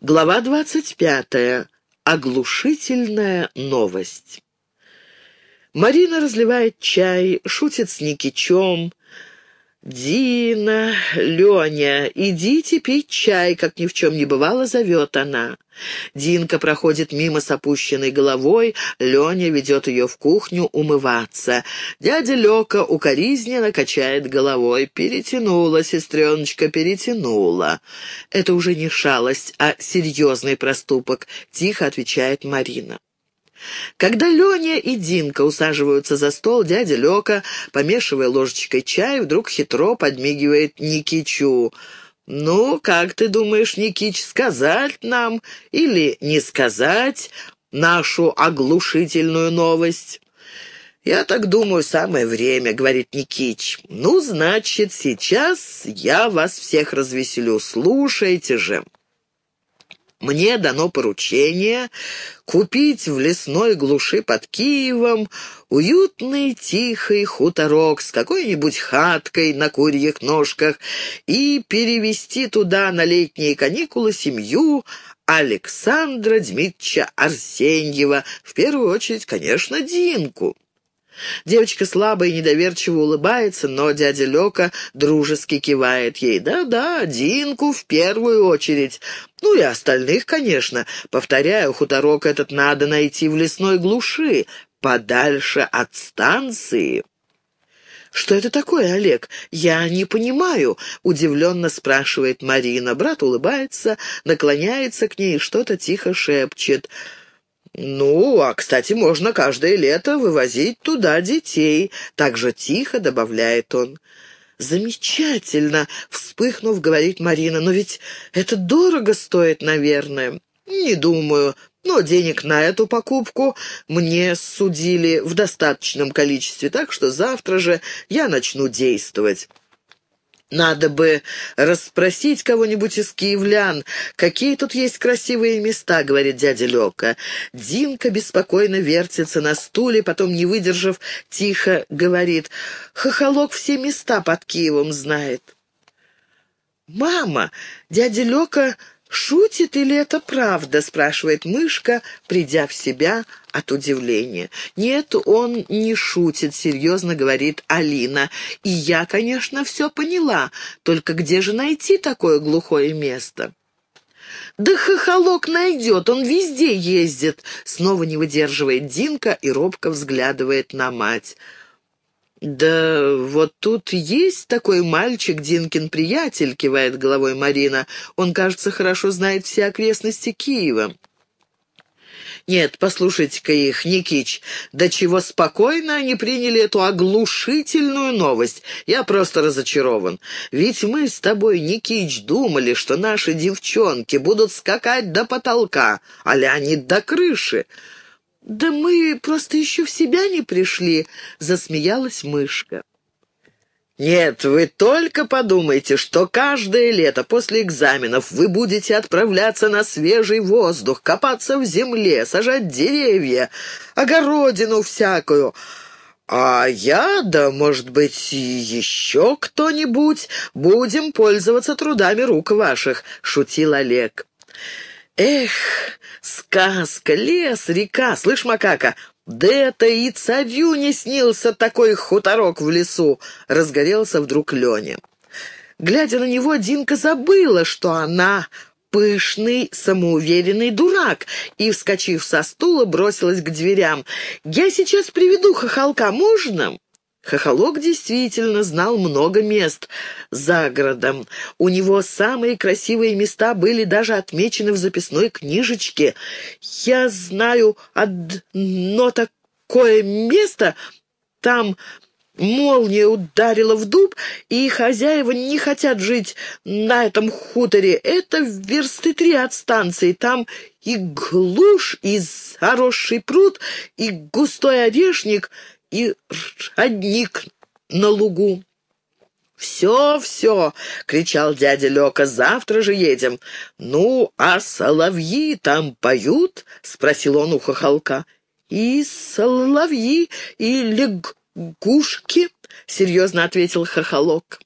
Глава двадцать пятая. Оглушительная новость. Марина разливает чай, шутит с Никичем. «Дина, Леня, идите пить чай», как ни в чем не бывало, зовет она. Динка проходит мимо с опущенной головой, Леня ведет ее в кухню умываться. Дядя Лёка укоризненно качает головой. «Перетянула, сестреночка, перетянула». «Это уже не шалость, а серьезный проступок», — тихо отвечает Марина. Когда Леня и Динка усаживаются за стол, дядя Лёка, помешивая ложечкой чай, вдруг хитро подмигивает Никичу. «Ну, как ты думаешь, Никич, сказать нам или не сказать нашу оглушительную новость?» «Я так думаю, самое время», — говорит Никич. «Ну, значит, сейчас я вас всех развеселю. Слушайте же». Мне дано поручение купить в лесной глуши под Киевом уютный тихий хуторок с какой-нибудь хаткой на курьих ножках и перевести туда на летние каникулы семью Александра Дмитрича Арсеньева, в первую очередь, конечно, Динку. Девочка слабо и недоверчиво улыбается, но дядя Лёка дружески кивает ей. «Да-да, Динку в первую очередь. Ну и остальных, конечно. Повторяю, хуторок этот надо найти в лесной глуши, подальше от станции». «Что это такое, Олег? Я не понимаю», — удивленно спрашивает Марина. Брат улыбается, наклоняется к ней и что-то тихо шепчет. «Ну, а, кстати, можно каждое лето вывозить туда детей», — так же тихо добавляет он. «Замечательно!» — вспыхнув, говорит Марина. «Но ведь это дорого стоит, наверное». «Не думаю, но денег на эту покупку мне судили в достаточном количестве, так что завтра же я начну действовать». Надо бы расспросить кого-нибудь из киевлян, какие тут есть красивые места, говорит дядя Лёка. Динка беспокойно вертится на стуле, потом, не выдержав, тихо говорит, хохолок все места под Киевом знает. «Мама, дядя Лёка «Шутит или это правда?» — спрашивает мышка, придя в себя от удивления. «Нет, он не шутит», — серьезно говорит Алина. «И я, конечно, все поняла. Только где же найти такое глухое место?» «Да хохолок найдет, он везде ездит!» Снова не выдерживает Динка и робко взглядывает на мать. «Да вот тут есть такой мальчик, Динкин приятель», — кивает головой Марина. «Он, кажется, хорошо знает все окрестности Киева». «Нет, послушайте-ка их, Никич, до чего спокойно они приняли эту оглушительную новость. Я просто разочарован. Ведь мы с тобой, Никич, думали, что наши девчонки будут скакать до потолка, а они до крыши. «Да мы просто еще в себя не пришли», — засмеялась мышка. «Нет, вы только подумайте, что каждое лето после экзаменов вы будете отправляться на свежий воздух, копаться в земле, сажать деревья, огородину всякую. А я, да, может быть, еще кто-нибудь, будем пользоваться трудами рук ваших», — шутил Олег. «Эх, сказка, лес, река, слышь, макака, да это и царю не снился такой хуторок в лесу!» — разгорелся вдруг Леня. Глядя на него, Динка забыла, что она пышный, самоуверенный дурак, и, вскочив со стула, бросилась к дверям. «Я сейчас приведу хохолка, можно?» Хохолок действительно знал много мест за городом. У него самые красивые места были даже отмечены в записной книжечке. «Я знаю одно такое место, там...» Молния ударила в дуб, и хозяева не хотят жить на этом хуторе. Это версты три от станции. Там и глушь, и заросший пруд, и густой орешник, и родник на лугу. «Все, все!» — кричал дядя Лёка. «Завтра же едем!» «Ну, а соловьи там поют?» — спросил он у хохолка. «И соловьи, и лягушки!» — серьезно ответил хохолок.